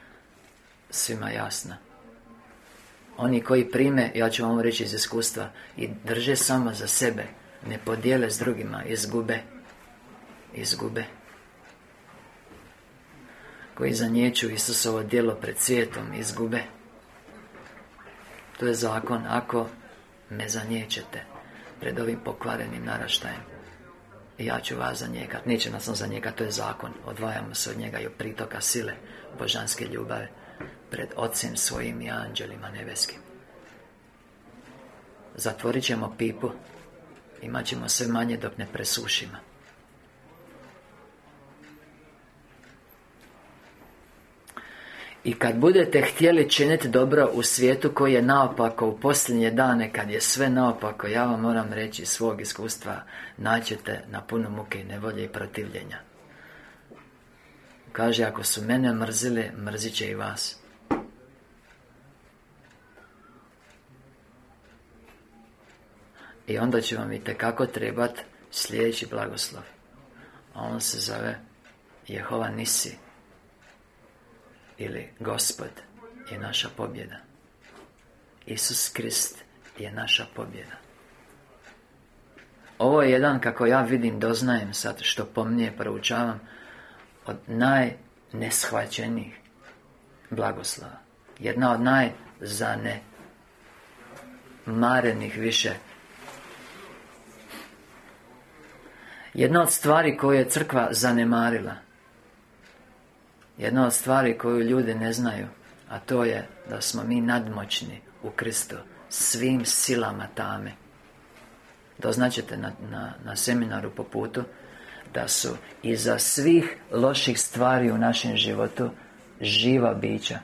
Speaker 1: Svima jasno. Oni koji prime, ja ću vam reći iz iskustva I drže samo za sebe Ne podijele s drugima, izgube Izgube Koji zaniječu Isusovo djelo pred svijetom, izgube. To je zakon, ako me zaniječete Pred ovim pokvarenim naraštajem. Ja ću vas zanijekat Neće nas on zanijekat, to je zakon. Odvajamo se od njega i od pritoka sile Božanske ljubave pred Ocem svojim i anđelima nebeskim. Zatvorit ćemo pipu Imat ćemo sve manje dok ne presušimo I kad budete htjeli činiti dobro u svijetu koji je naopako u posljednje dane Kad je sve naopako, ja vam moram reći svog iskustva Naćete na puno muke i nevolje i protivljenja. Kaže, ako su mene mrzili, mrzit će i vas. I onda će vam i tekako trebat sljedeći blagoslov. A on se zove Jehova Nisi Ili Gospod je naša pobjeda. Isus Krist je naša pobjeda. Ovo je jedan, kako ja vidim, doznajem sad Što pomnije proučavam Od najneshvaćenijih blagoslova. Jedna od najzane marenih više. Jedna od stvari koju je crkva zanemarila Jedna od stvari koju ljudi ne znaju A to je da smo mi nadmoćni u Kristu Svim silama tame. Doznaćete na, na, na seminaru po putu Da su iza svih loših stvari u našem životu Živa bića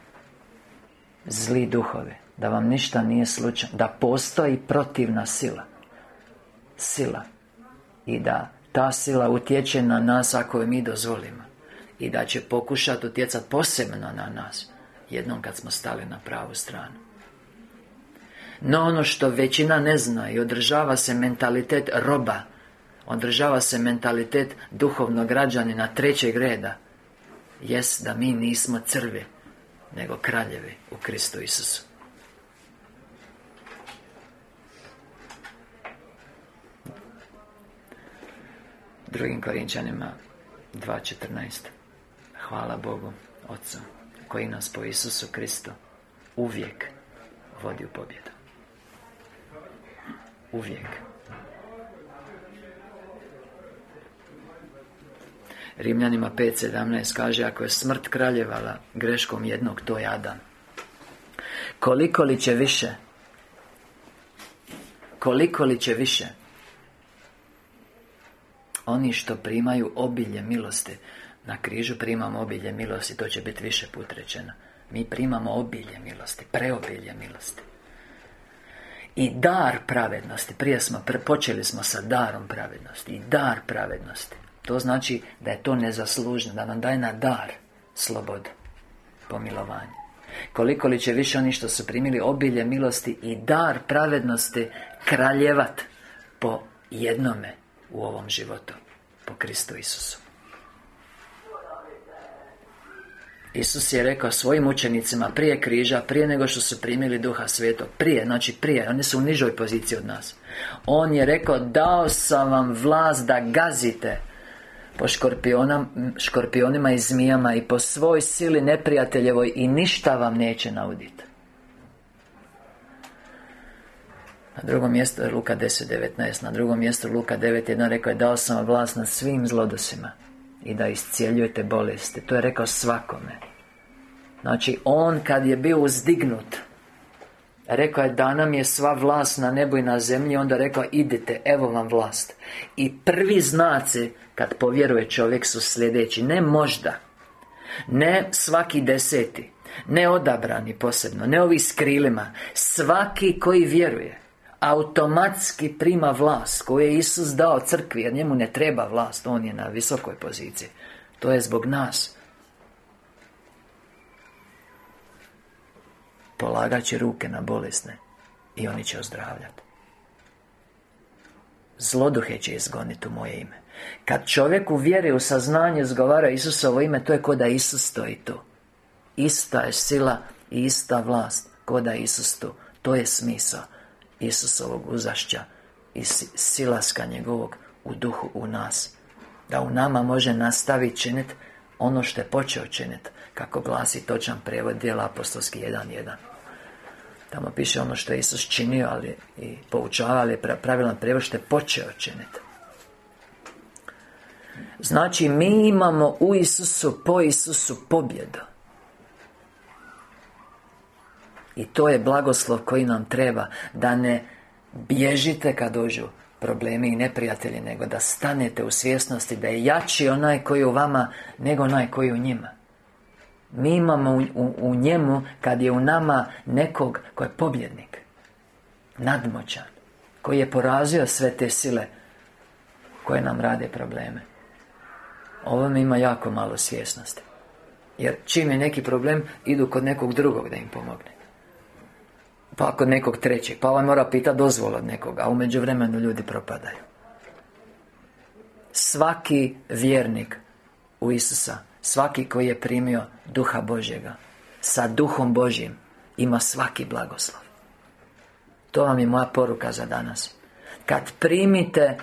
Speaker 1: Zli duhovi Da vam ništa nije slučajno Da postoji protivna sila Sila I da ta sila utječe na nas ako je mi dozvolimo I da će pokušati utjecati posebno na nas Jednom kad smo stali na pravu stranu. No ono što većina ne zna I održava se mentalitet roba Održava se mentalitet duhovnog građanina trećeg reda Jest da mi nismo crvi Nego kraljevi u Kristu Isusu. Drugim Korinčanima 2.14 Hvala Bogu Otcu Koji nas po Isusu Kristu Uvijek vodi u pobjedu. Uvijek. Rimljanima 5.17 kaže Ako je smrt kraljevala greškom jednog, to je Adam. Koliko li će više? Koliko li će više? Oni što primaju obilje milosti Na križu primamo obilje milosti To će biti više put rečeno. Mi primamo obilje milosti Preobilje milosti. I dar pravednosti Prije smo, počeli smo sa darom pravednosti I dar pravednosti. To znači da je to nezaslužno Da nam daje na dar slobodu Pomilovanje. Koliko li će više oni što su primili obilje milosti I dar pravednosti Kraljevat Po jednome u ovom životu po Kristu Isusu Isus je rekao svojim učenicima prije križa, prije nego što su primili Duha Svetog Prije, znači prije, oni su u nižoj poziciji od nas. On je rekao, dao sam vam vlast da gazite Po škorpionima i zmijama I po svoj sili neprijateljevoj I ništa vam neće nauditi. Na drugom mjestu je Luka 10.19 Na drugom mjestu Luka 9.1 rekao je Dao sam vam vlast nad svim zlodosima I da iscijeljujete bolesti. To je rekao svakome. Znači, on kad je bio uzdignut Rekao je da nam je sva vlast na nebu i na zemlji Onda rekao idite, evo vam vlast. I prvi znaci kad povjeruje čovjek su sljedeći. Ne možda Ne svaki deseti Ne odabrani posebno Ne ovi s Svaki koji vjeruje automatski prima vlast koju je Isus dao crkvi jer njemu ne treba vlast on je na visokoj poziciji. To je zbog nas. Polagat će ruke na bolesne i oni će ozdravljati zloduhe će izgoniti u moje ime. Kad čovjek u vjeri u saznanje zgovara Isusovo ime to je ko da Isus stoji tu. Ista je sila i ista vlast ko da Isus tu to je smisao Isusovog uzašća i silaska njegovog u duhu u nas da u nama može nastaviti činiti ono što je počeo činiti kako glasi točan prijevod dijela apostolski 1.1 tamo piše ono što je Isus činio ali i poučavao ali pravilan prijevod što je počeo činiti Znači mi imamo u Isusu, po Isusu pobjedu I to je blagoslov koji nam treba Da ne bježite kad dođu problemi i neprijatelji Nego da stanete u svjesnosti Da je jači onaj koji u vama Nego onaj koji u njima. Mi imamo u, u, u njemu Kad je u nama nekog Koji je pobjednik Nadmoćan Koji je porazio sve te sile Koje nam rade probleme. Ovo mi ima jako malo svjesnosti. Jer čim je neki problem Idu kod nekog drugog da im pomogne pa kod nekog trećeg Pa ovaj mora pitati dozvol od nekoga A u međuvremenu ljudi propadaju. Svaki vjernik u Isusa Svaki koji je primio Duha Božjega Sa duhom Božjim Ima svaki blagoslov. To vam je moja poruka za danas. Kad primite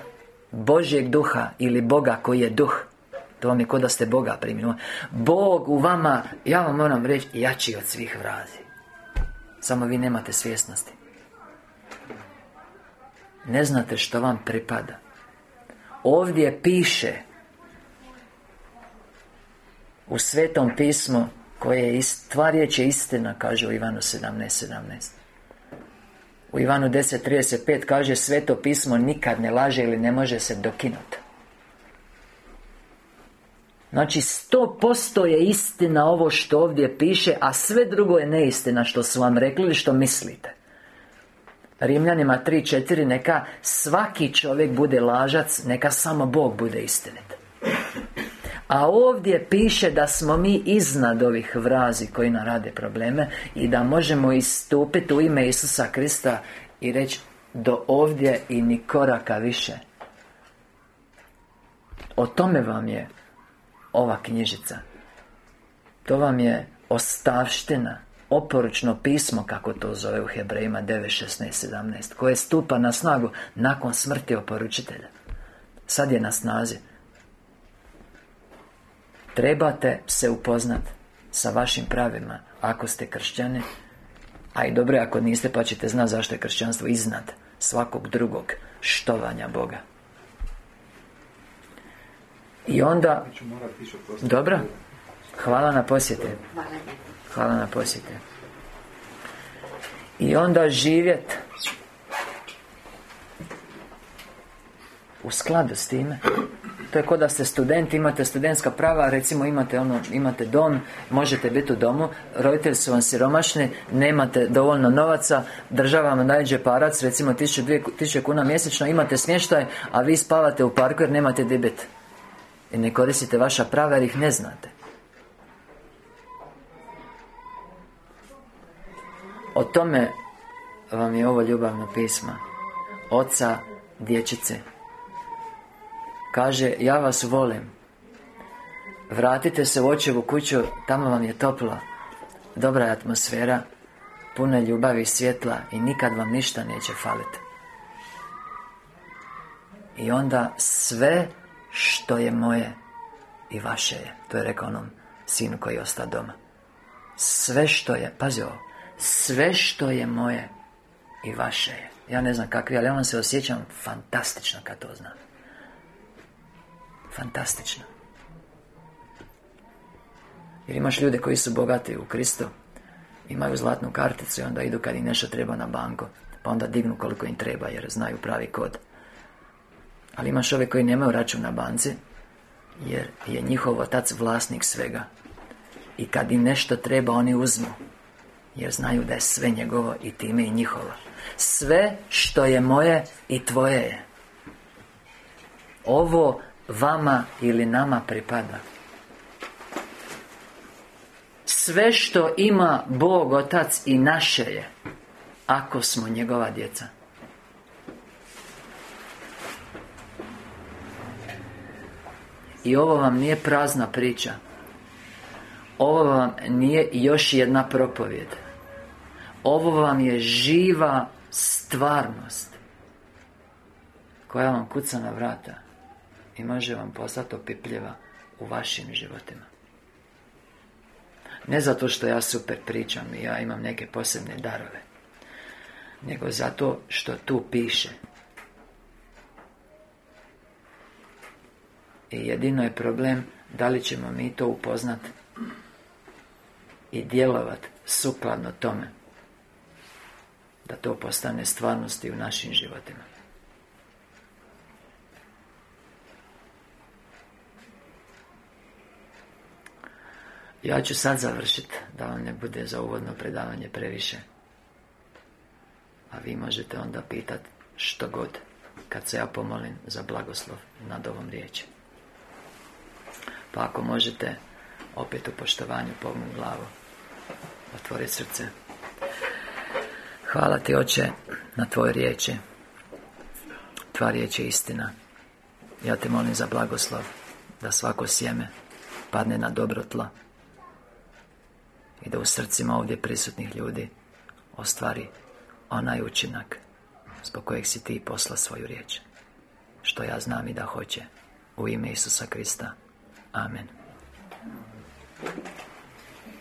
Speaker 1: Božjeg duha Ili Boga koji je duh To vam je kod da ste Boga primili. Bog u vama Ja vam moram reći Jači od svih vrazi Samo vi nemate svjesnosti. Ne znate što vam pripada. Ovdje piše U Svetom pismu Koje je tva riječ je istina Kaže u Ivanu 17.17 17. U Ivanu 10.35 kaže Sveto pismo nikad ne laže ili ne može se dokinuti Znači, sto posto je istina ovo što ovdje piše A sve drugo je neistina što su vam rekli ili što mislite. Rimljanima 3.4 Neka svaki čovjek bude lažac Neka samo Bog bude istinit. A ovdje piše da smo mi iznad ovih vrazi koji nam rade probleme I da možemo istupiti u ime Isusa Krista I reći do ovdje i ni koraka više. O tome vam je ova knjižica. To vam je ostavština Oporučno pismo, kako to zove u Hebrejima 9, 16, 17 Koje stupa na snagu nakon smrti oporučitelja. Sad je na snazi. Trebate se upoznati sa vašim pravima Ako ste kršćani A i dobro ako niste pa ćete znati zašto je kršćanstvo iznad Svakog drugog štovanja Boga I onda Dobro. Hvala na posjete. Hvala. Na posjete. I onda živjet U skladu s time to je kod da ste studenti, imate studentska prava, recimo imate ono, imate dom, možete biti u domu, roditelji su vam siromašni, nemate dovoljno novaca, država vam daje džeparac, recimo 1000 kuna mjesečno, imate smještaj, a vi spavate u parku jer nemate debit. I ne koristite vaša prava jer ih ne znate. O tome vam je ovo ljubavno pisma Oca dječice. Kaže, ja vas volim. Vratite se u očevu kuću Tamo vam je toplo. Dobra je atmosfera Puno ljubavi i svjetla I nikad vam ništa neće faliti I onda sve što je moje I vaše je To je rekao onom sinu koji je ostao doma. Sve što je, pazi ovo Sve što je moje I vaše je. Ja ne znam kakvi, ali ja vam se osjećam fantastično kad to znam. Fantastično. Jer imaš ljude koji su bogati u Kristu Imaju zlatnu karticu i onda idu kad im nešto treba na banku Pa onda dignu koliko im treba jer znaju pravi kod Ali imaš ove koji nemaju račun na banci Jer je njihov otac vlasnik svega. I kad im nešto treba oni uzmu Jer znaju da je sve njegovo i time i njihovo. Sve što je moje i tvoje je. Ovo vama ili nama pripada. Sve što ima Bog Otac i naše je Ako smo njegova djeca I ovo vam nije prazna priča. Ovo vam nije još jedna propovjed. Ovo vam je živa stvarnost Koja vam kuca na vrata i može vam postati opipljiva u vašim životima. Ne zato što ja super pričam i ja imam neke posebne darove Nego zato što tu piše I jedino je problem da li ćemo mi to upoznati i djelovati sukladno tome da to postane stvarnosti u našim životima. Ja ću sad završiti Da vam ne bude za uvodno predavanje previše A vi možete onda pitati što god Kad se ja pomolim za blagoslov nad ovom riječi Pa ako možete Opet u poštovanju pognu glavu Otvori srce. Hvala ti oče Na tvoje riječi. Tva riječ je istina. Ja te molim za blagoslov Da svako sjeme Padne na dobro tlo I da u srcima ovdje prisutnih ljudi Ostvari onaj učinak Zbog kojeg si ti posla svoju riječ. Što ja znam i da hoće U ime Isusa Krista Amen.